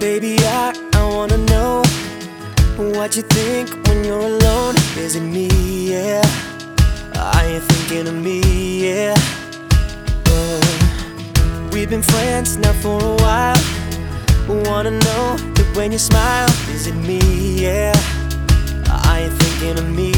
Baby, I, I wanna know what you think when you're alone. Is it me? Yeah. Are you thinking of me? Yeah. Uh, we've been friends now for a while. Wanna know that when you smile, is it me? Yeah. Are you thinking of me?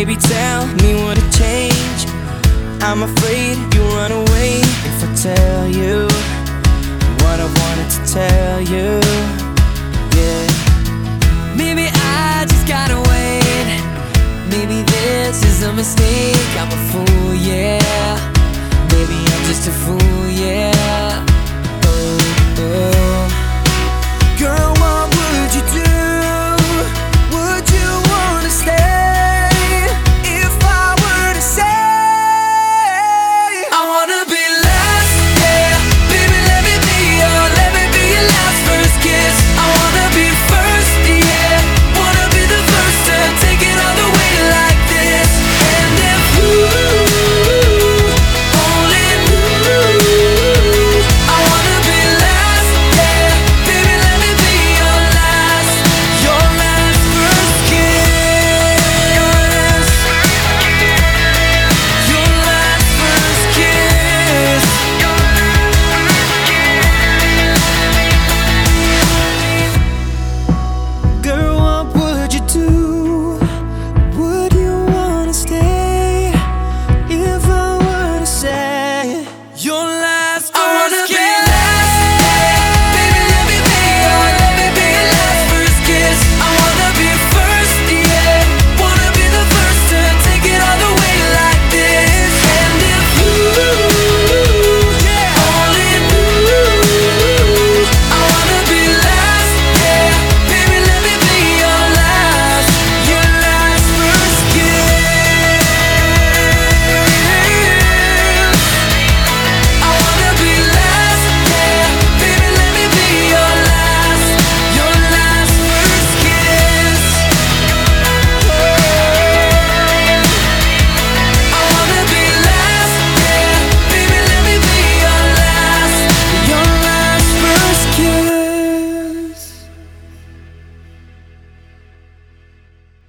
Baby, tell me what to change. I'm afraid you'll run away if I tell you what I wanted to tell you. Yeah. Maybe I just gotta wait. Maybe this is a mistake. I'm a fool, yeah. Maybe I'm just a fool.